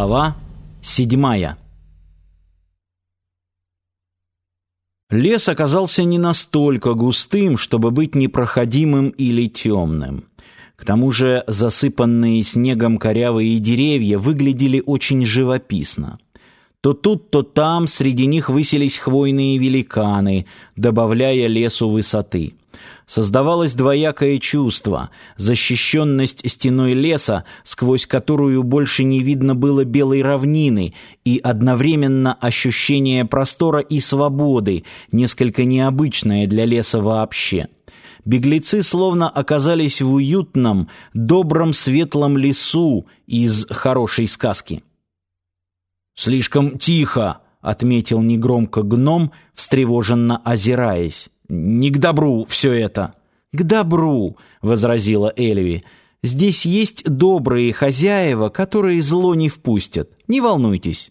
Глава седьмая Лес оказался не настолько густым, чтобы быть непроходимым или темным. К тому же засыпанные снегом корявые деревья выглядели очень живописно. То тут, то там среди них высились хвойные великаны, добавляя лесу высоты. Создавалось двоякое чувство — защищенность стеной леса, сквозь которую больше не видно было белой равнины, и одновременно ощущение простора и свободы, несколько необычное для леса вообще. Беглецы словно оказались в уютном, добром светлом лесу из хорошей сказки. «Слишком тихо», — отметил негромко гном, встревоженно озираясь. «Не к добру все это». «К добру», — возразила Эльви. «Здесь есть добрые хозяева, которые зло не впустят. Не волнуйтесь».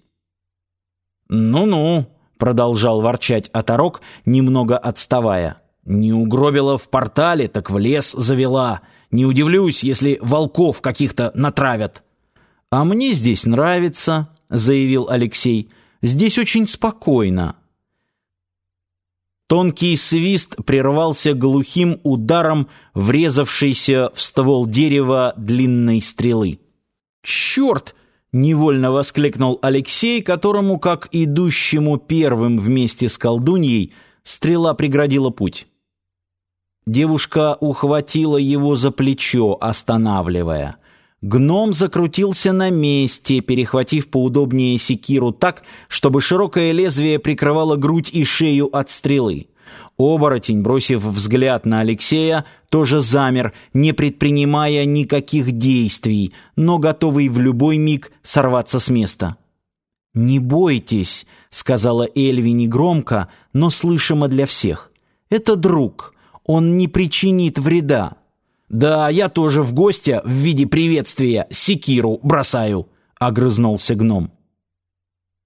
«Ну-ну», — продолжал ворчать оторок, немного отставая. «Не угробила в портале, так в лес завела. Не удивлюсь, если волков каких-то натравят». «А мне здесь нравится», — заявил Алексей. «Здесь очень спокойно». Тонкий свист прервался глухим ударом врезавшейся в ствол дерева длинной стрелы. «Черт!» — невольно воскликнул Алексей, которому, как идущему первым вместе с колдуньей, стрела преградила путь. Девушка ухватила его за плечо, останавливая — Гном закрутился на месте, перехватив поудобнее секиру так, чтобы широкое лезвие прикрывало грудь и шею от стрелы. Оборотень, бросив взгляд на Алексея, тоже замер, не предпринимая никаких действий, но готовый в любой миг сорваться с места. «Не бойтесь», — сказала Эльви негромко, но слышимо для всех. «Это друг, он не причинит вреда». «Да, я тоже в гостя в виде приветствия секиру бросаю», — огрызнулся гном.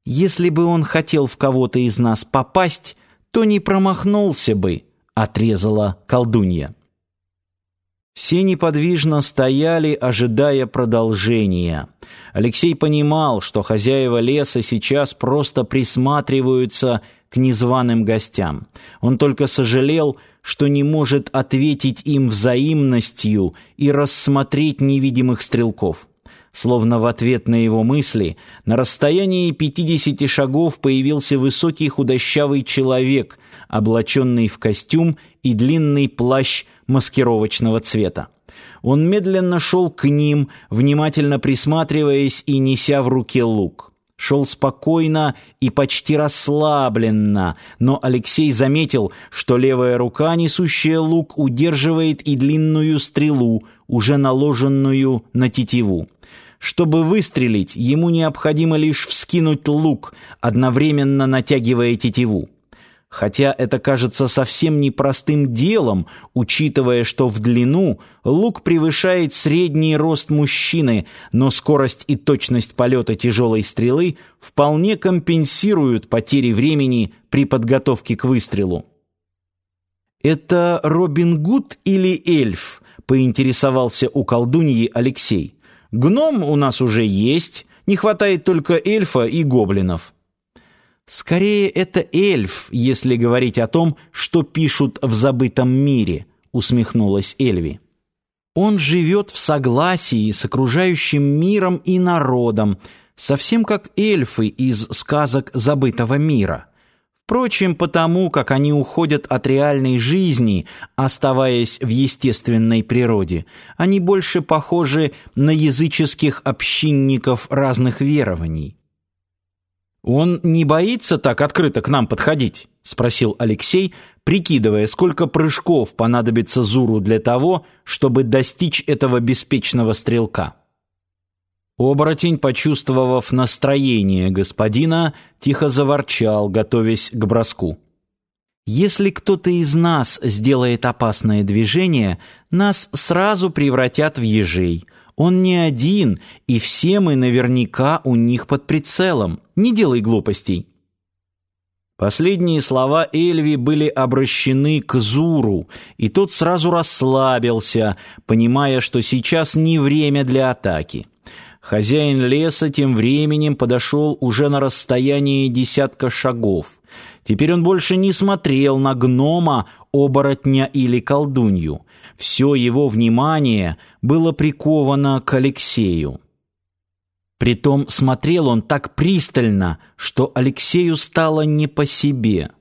«Если бы он хотел в кого-то из нас попасть, то не промахнулся бы», — отрезала колдунья. Все неподвижно стояли, ожидая продолжения. Алексей понимал, что хозяева леса сейчас просто присматриваются к незваным гостям. Он только сожалел, что не может ответить им взаимностью и рассмотреть невидимых стрелков. Словно в ответ на его мысли, на расстоянии пятидесяти шагов появился высокий худощавый человек, облаченный в костюм и длинный плащ маскировочного цвета. Он медленно шел к ним, внимательно присматриваясь и неся в руке лук шел спокойно и почти расслабленно, но Алексей заметил, что левая рука, несущая лук, удерживает и длинную стрелу, уже наложенную на тетиву. Чтобы выстрелить, ему необходимо лишь вскинуть лук, одновременно натягивая тетиву. Хотя это кажется совсем непростым делом, учитывая, что в длину лук превышает средний рост мужчины, но скорость и точность полета тяжелой стрелы вполне компенсируют потери времени при подготовке к выстрелу. «Это Робин Гуд или эльф?» — поинтересовался у колдуньи Алексей. «Гном у нас уже есть, не хватает только эльфа и гоблинов». Скорее, это эльф, если говорить о том, что пишут в забытом мире, усмехнулась Эльви. Он живет в согласии с окружающим миром и народом, совсем как эльфы из сказок забытого мира. Впрочем, потому как они уходят от реальной жизни, оставаясь в естественной природе, они больше похожи на языческих общинников разных верований. «Он не боится так открыто к нам подходить?» — спросил Алексей, прикидывая, сколько прыжков понадобится Зуру для того, чтобы достичь этого беспечного стрелка. Оборотень, почувствовав настроение господина, тихо заворчал, готовясь к броску. «Если кто-то из нас сделает опасное движение, нас сразу превратят в ежей. Он не один, и все мы наверняка у них под прицелом. Не делай глупостей». Последние слова Эльви были обращены к Зуру, и тот сразу расслабился, понимая, что сейчас не время для атаки. Хозяин леса тем временем подошел уже на расстояние десятка шагов. Теперь он больше не смотрел на гнома, оборотня или колдунью. Все его внимание было приковано к Алексею. Притом смотрел он так пристально, что Алексею стало не по себе.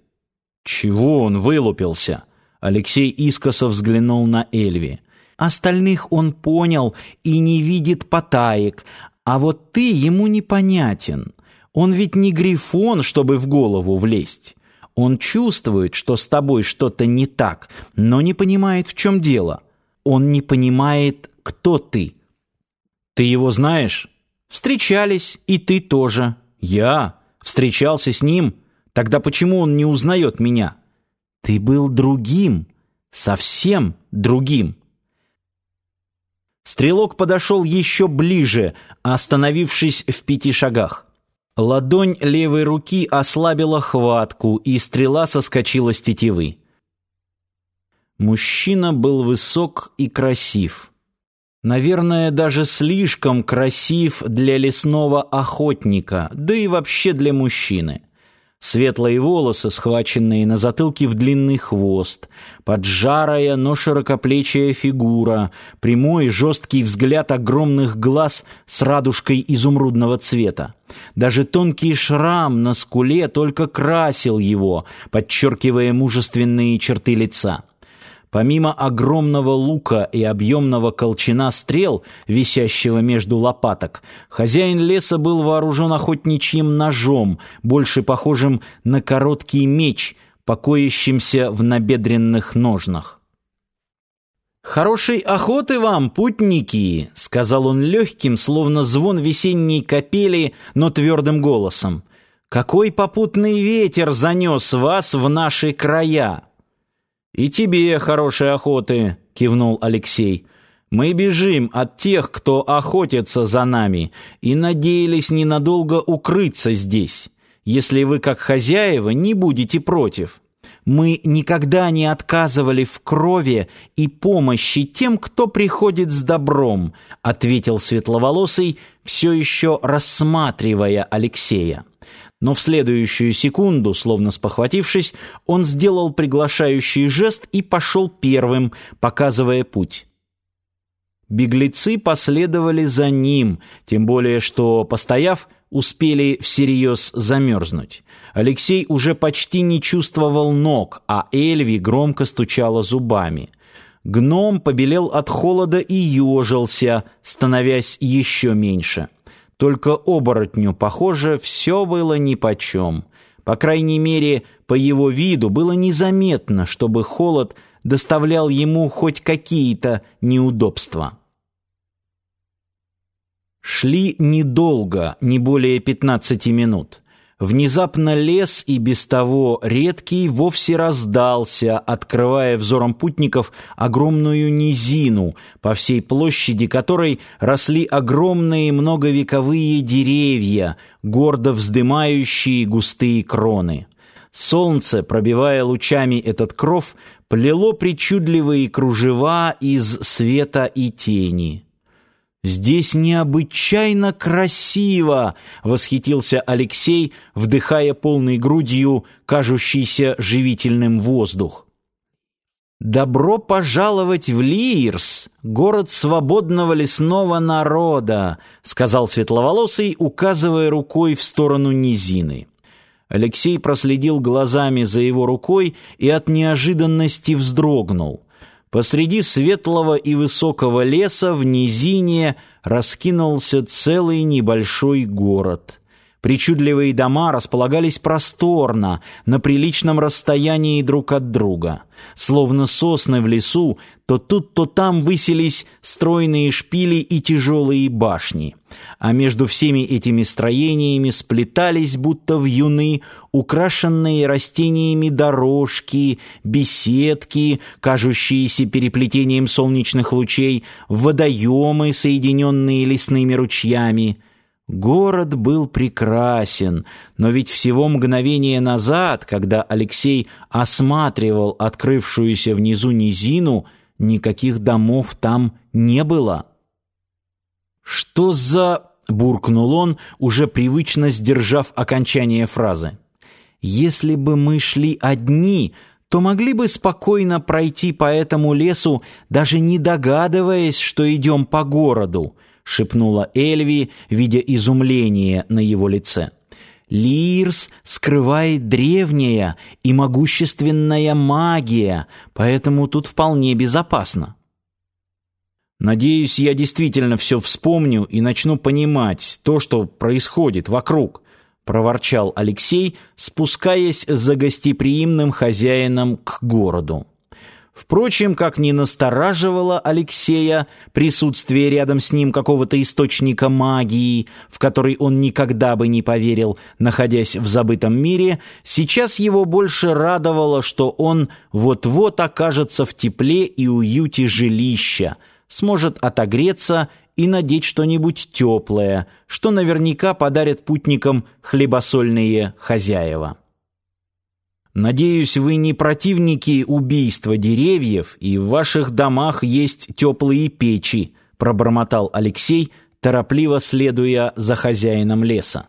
Чего он вылупился? Алексей искоса взглянул на Эльви. Остальных он понял и не видит потаек, а вот ты ему непонятен. Он ведь не грифон, чтобы в голову влезть. Он чувствует, что с тобой что-то не так, но не понимает, в чем дело. Он не понимает, кто ты. Ты его знаешь? Встречались, и ты тоже. Я встречался с ним. Тогда почему он не узнает меня? Ты был другим, совсем другим. Стрелок подошел еще ближе, остановившись в пяти шагах. Ладонь левой руки ослабила хватку, и стрела соскочила с тетивы. Мужчина был высок и красив. Наверное, даже слишком красив для лесного охотника, да и вообще для мужчины. Светлые волосы, схваченные на затылке в длинный хвост, поджарая, но широкоплечая фигура, прямой жесткий взгляд огромных глаз с радужкой изумрудного цвета. Даже тонкий шрам на скуле только красил его, подчеркивая мужественные черты лица. Помимо огромного лука и объемного колчана стрел, висящего между лопаток, хозяин леса был вооружен охотничьим ножом, больше похожим на короткий меч, покоящимся в набедренных ножнах. «Хорошей охоты вам, путники!» — сказал он легким, словно звон весенней капели, но твердым голосом. «Какой попутный ветер занес вас в наши края!» «И тебе хорошей охоты», — кивнул Алексей. «Мы бежим от тех, кто охотится за нами, и надеялись ненадолго укрыться здесь, если вы, как хозяева, не будете против. Мы никогда не отказывали в крови и помощи тем, кто приходит с добром», — ответил Светловолосый, все еще рассматривая Алексея но в следующую секунду, словно спохватившись, он сделал приглашающий жест и пошел первым, показывая путь. Беглецы последовали за ним, тем более что, постояв, успели всерьез замерзнуть. Алексей уже почти не чувствовал ног, а Эльви громко стучала зубами. Гном побелел от холода и ежился, становясь еще меньше. Только оборотню, похоже, все было нипочем. По крайней мере, по его виду было незаметно, чтобы холод доставлял ему хоть какие-то неудобства. Шли недолго, не более пятнадцати минут. Внезапно лес и без того редкий вовсе раздался, открывая взором путников огромную низину, по всей площади которой росли огромные многовековые деревья, гордо вздымающие густые кроны. Солнце, пробивая лучами этот кров, плело причудливые кружева из света и тени. «Здесь необычайно красиво!» — восхитился Алексей, вдыхая полной грудью кажущийся живительным воздух. «Добро пожаловать в Лирс, город свободного лесного народа», — сказал Светловолосый, указывая рукой в сторону низины. Алексей проследил глазами за его рукой и от неожиданности вздрогнул — Посреди светлого и высокого леса в низине раскинулся целый небольшой город. Причудливые дома располагались просторно, на приличном расстоянии друг от друга. Словно сосны в лесу, то тут, то там высились стройные шпили и тяжелые башни. А между всеми этими строениями сплетались, будто в юны, украшенные растениями дорожки, беседки, кажущиеся переплетением солнечных лучей, водоемы, соединенные лесными ручьями — Город был прекрасен, но ведь всего мгновение назад, когда Алексей осматривал открывшуюся внизу низину, никаких домов там не было. «Что за...» — буркнул он, уже привычно сдержав окончание фразы. «Если бы мы шли одни, то могли бы спокойно пройти по этому лесу, даже не догадываясь, что идем по городу», — шепнула Эльви, видя изумление на его лице. Лирс скрывает древняя и могущественная магия, поэтому тут вполне безопасно. Надеюсь, я действительно все вспомню и начну понимать то, что происходит вокруг, проворчал Алексей, спускаясь за гостеприимным хозяином к городу. Впрочем, как ни настораживало Алексея присутствие рядом с ним какого-то источника магии, в который он никогда бы не поверил, находясь в забытом мире, сейчас его больше радовало, что он вот-вот окажется в тепле и уюте жилища, сможет отогреться и надеть что-нибудь теплое, что наверняка подарят путникам хлебосольные хозяева. Надеюсь, вы не противники убийства деревьев, и в ваших домах есть теплые печи, пробормотал Алексей, торопливо следуя за хозяином леса.